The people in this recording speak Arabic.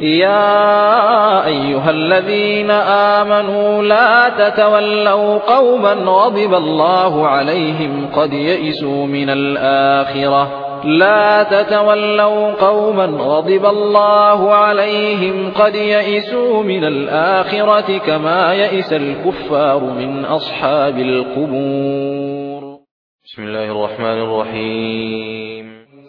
يا أيها الذين آمنوا لا تتولوا قوما غضب الله عليهم قد يئسوا من الآخرة. لا تتولوا قوما غضب الله عليهم قد يئسوا من الآخرة كما يئس الكفار من أصحاب القبور. بسم الله الرحمن الرحيم.